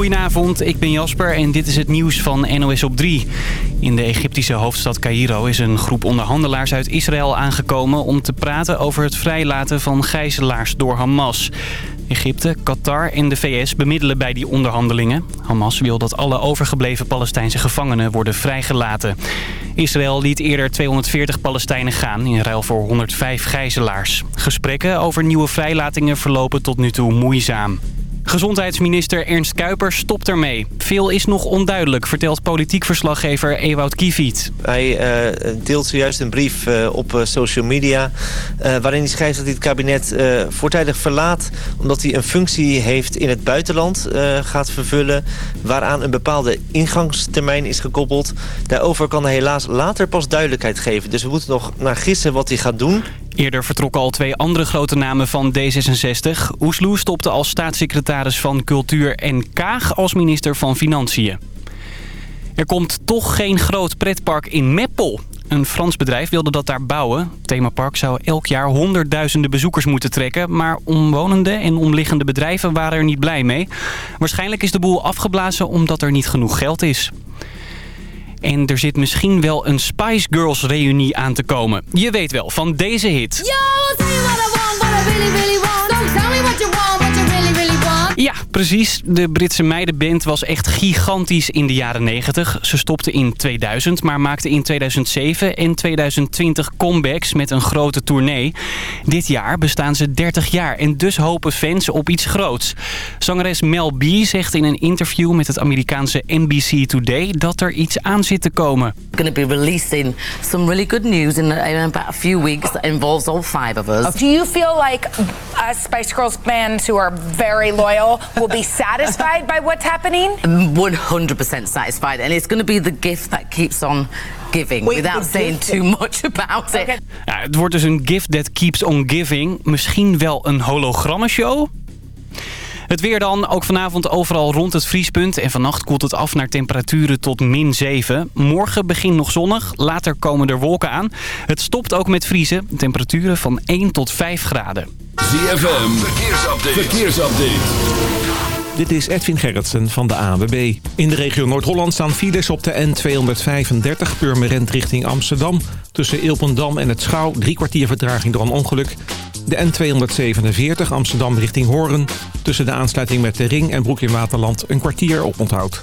Goedenavond, ik ben Jasper en dit is het nieuws van NOS op 3. In de Egyptische hoofdstad Cairo is een groep onderhandelaars uit Israël aangekomen... om te praten over het vrijlaten van gijzelaars door Hamas. Egypte, Qatar en de VS bemiddelen bij die onderhandelingen. Hamas wil dat alle overgebleven Palestijnse gevangenen worden vrijgelaten. Israël liet eerder 240 Palestijnen gaan in ruil voor 105 gijzelaars. Gesprekken over nieuwe vrijlatingen verlopen tot nu toe moeizaam. Gezondheidsminister Ernst Kuipers stopt ermee. Veel is nog onduidelijk, vertelt politiek verslaggever Ewout Kiefiet. Hij eh, deelt zojuist een brief eh, op eh, social media... waarin hij schrijft dat hij het kabinet voortijdig verlaat... omdat hij een functie heeft in het buitenland gaat vervullen... waaraan een bepaalde ingangstermijn is gekoppeld. Daarover kan hij helaas later pas duidelijkheid geven. Dus we moeten nog naar gissen wat hij gaat doen. Eerder vertrokken al twee andere grote namen van D66. Oesloe stopte als staatssecretaris van Cultuur en Kaag als minister van Financiën. Er komt toch geen groot pretpark in Meppel. Een Frans bedrijf wilde dat daar bouwen. Het themapark zou elk jaar honderdduizenden bezoekers moeten trekken... maar omwonenden en omliggende bedrijven waren er niet blij mee. Waarschijnlijk is de boel afgeblazen omdat er niet genoeg geld is. En er zit misschien wel een Spice Girls reunie aan te komen. Je weet wel, van deze hit. Yo, ja, precies. De Britse meidenband was echt gigantisch in de jaren 90. Ze stopte in 2000, maar maakte in 2007 en 2020 comebacks met een grote tournee. Dit jaar bestaan ze 30 jaar en dus hopen fans op iets groots. Zangeres Mel B zegt in een interview met het Amerikaanse NBC Today dat er iets aan zit te komen. be releasing some really good news in about a few weeks involves all five of us. Do you feel like us Spice Girls fans who are very loyal will be satisfied by what's happening? 100% satisfied. And it's going to be the gift that keeps on giving Wait, without saying too much about it. het wordt dus een gift that keeps on giving. Misschien wel een hologrammenshow? Het weer dan, ook vanavond overal rond het vriespunt. En vannacht koelt het af naar temperaturen tot min 7. Morgen begint nog zonnig, later komen er wolken aan. Het stopt ook met vriezen, temperaturen van 1 tot 5 graden. ZFM, verkeersupdate. verkeersupdate. Dit is Edwin Gerritsen van de AWB. In de regio Noord-Holland staan files op de N235 Purmerend richting Amsterdam. Tussen Ilpendam en het Schouw, drie kwartier vertraging door een ongeluk. De N247 Amsterdam richting Hoorn. Tussen de aansluiting met de Ring en Broek in Waterland een kwartier op onthoud.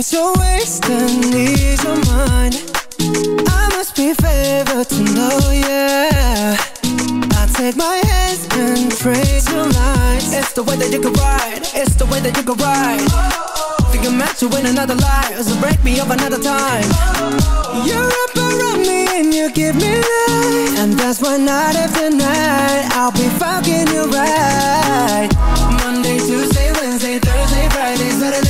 Since you're wasting, ease your mind I must be favored to know, yeah I take my hands and praise your lies It's the way that you can ride It's the way that you can ride oh, oh. Think I'm meant to win another life So break me up another time oh, You wrap around me and you give me life And that's why night after night I'll be fucking you right Monday, Tuesday, Wednesday, Thursday, Friday, Saturday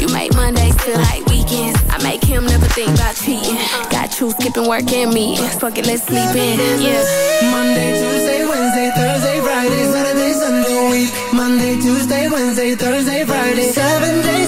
you make Mondays feel like weekends. I make him never think about cheating. Got you skipping work and me. Fuck it, let's sleep in. Yeah. Monday, Tuesday, Wednesday, Thursday, Friday, Saturday, Sunday, week. Monday, Tuesday, Wednesday, Thursday, Friday, seven days.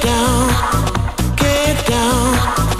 down, get down.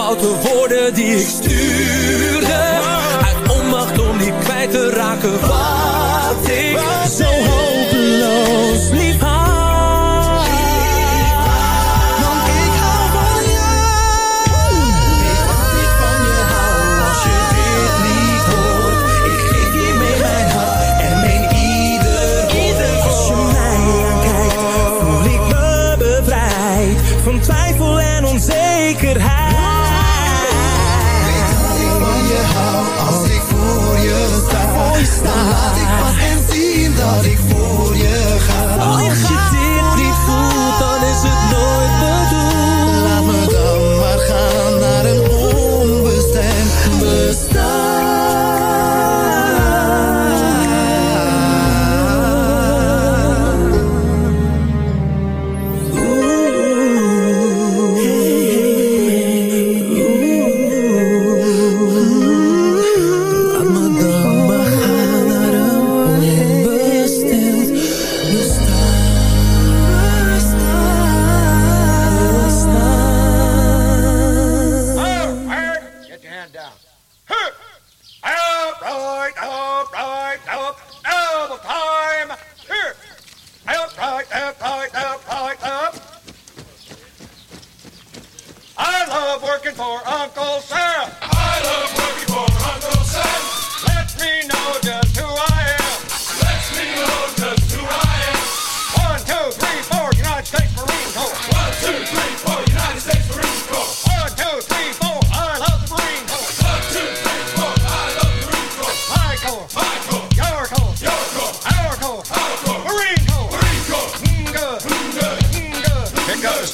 foute woorden die ik stuurde. Uit onmacht om die kwijt te raken wat ik zo hoog.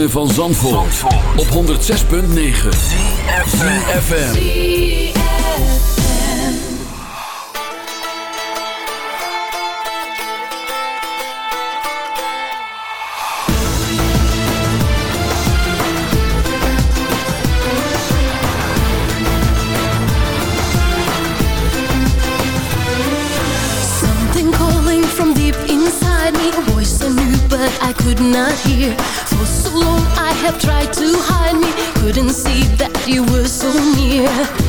ritme van Zandvoort, Zandvoort. op 106.9 CFFM Something calling from deep inside me A voice so new but I could not hear tried to hide me Couldn't see that you were so near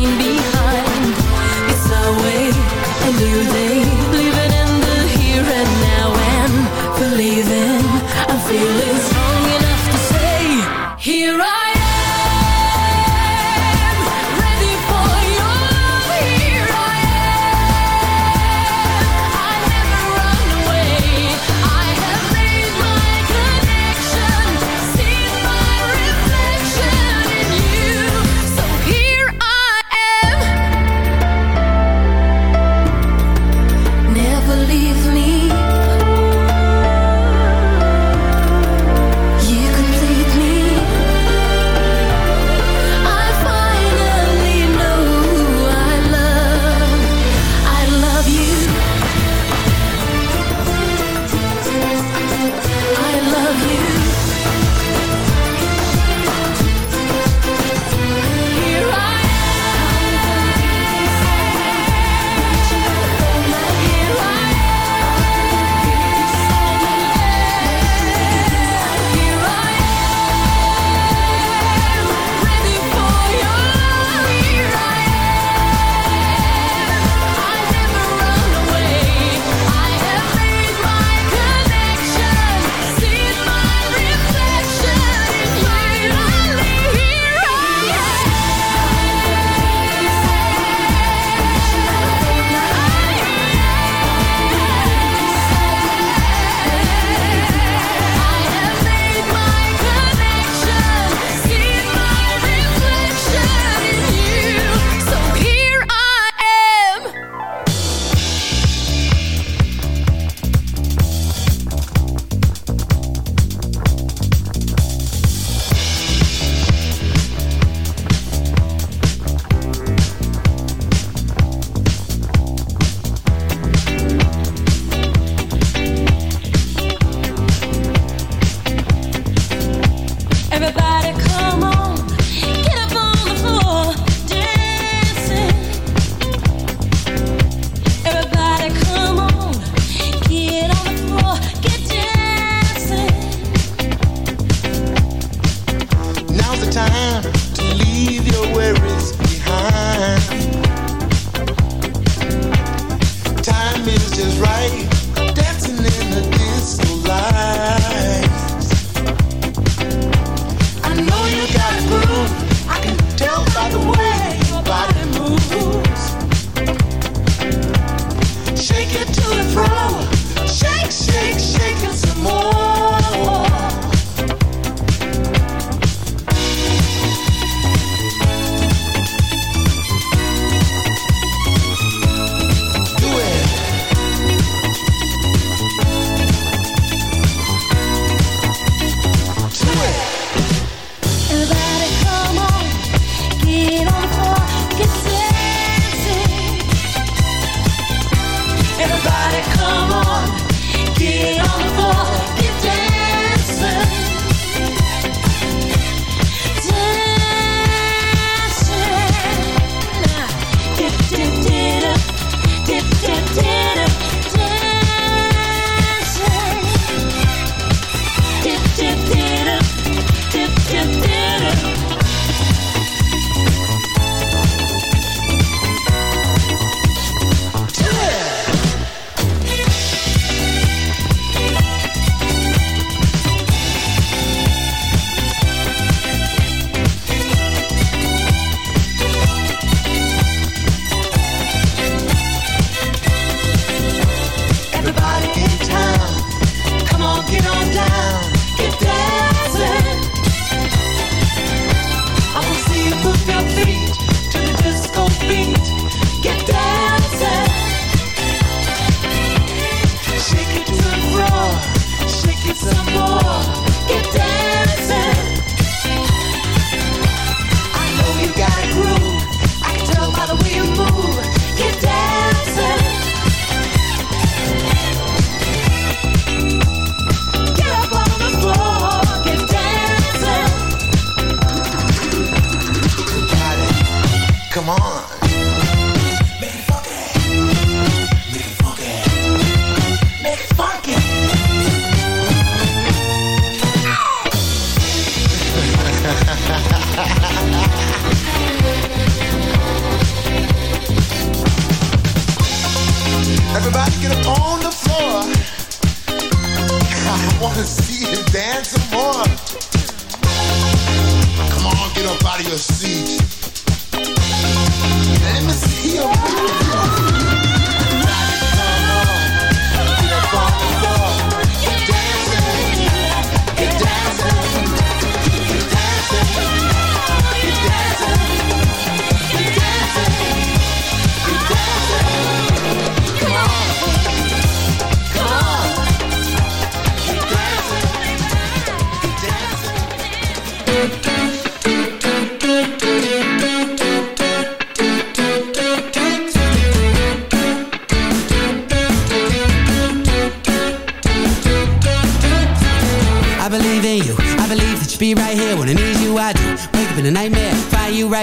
remain behind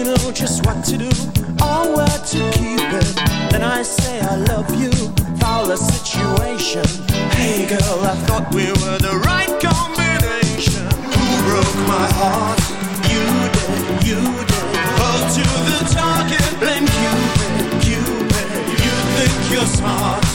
you know just what to do or where to keep it. Then I say I love you, foul the situation. Hey girl, I thought we were the right combination. Who broke my heart? You did, you did. Pulled to the target, blame Cupid, Cupid. You think you're smart?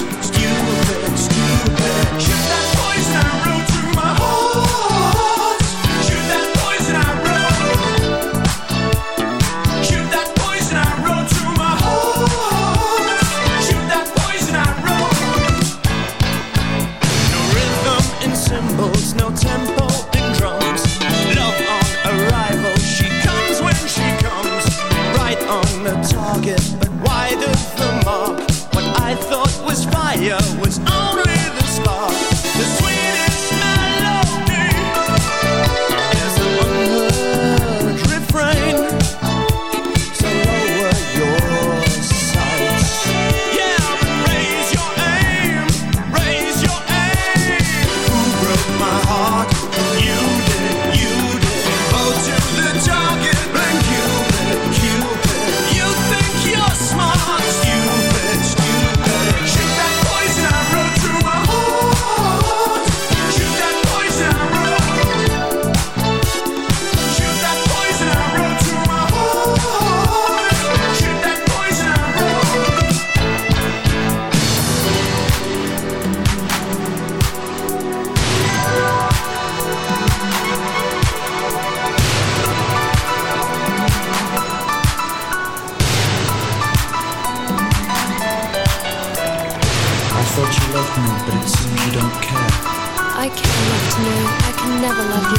I can't love to know I can never love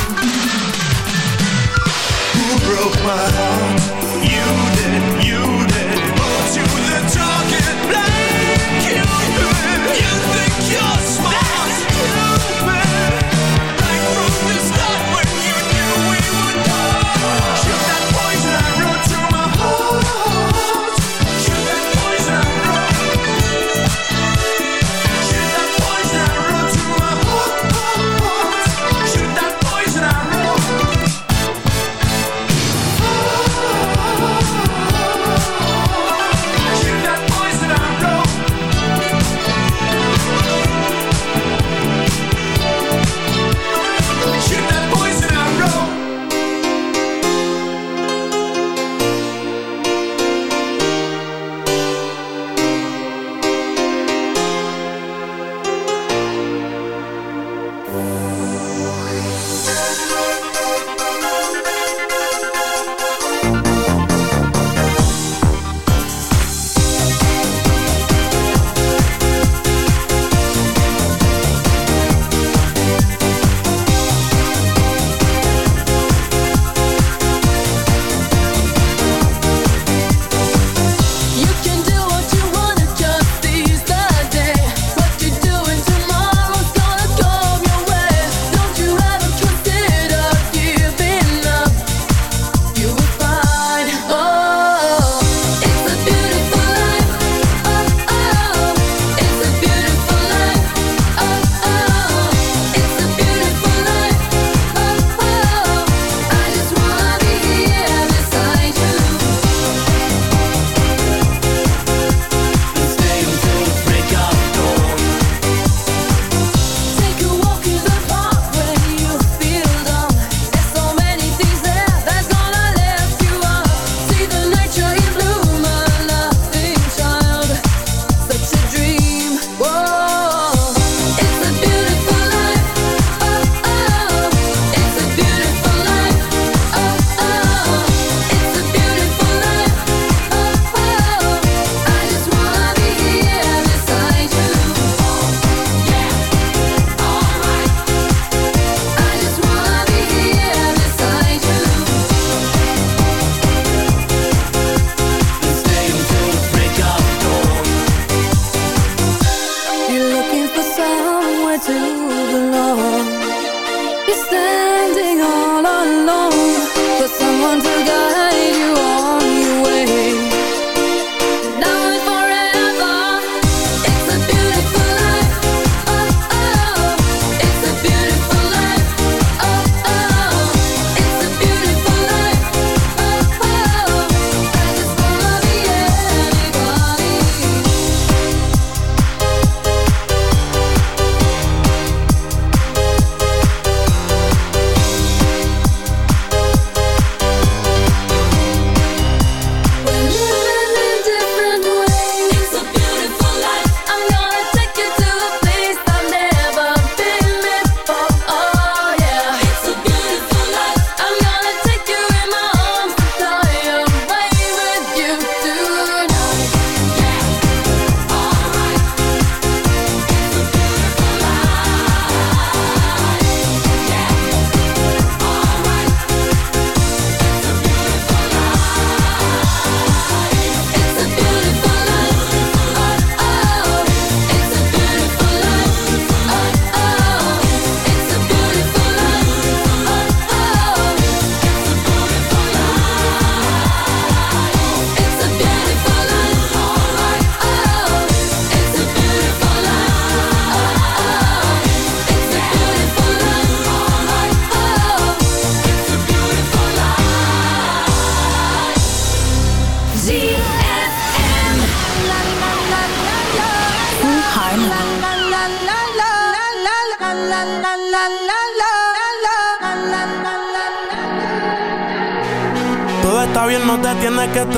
you Who broke my heart? You did, you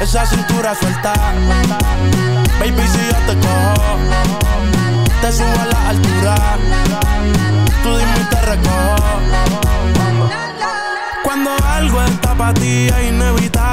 esa cintura suelta. Baby, si yo te cojo, te subo a la altura. Tú dime te Cuando algo está para ti es inevitable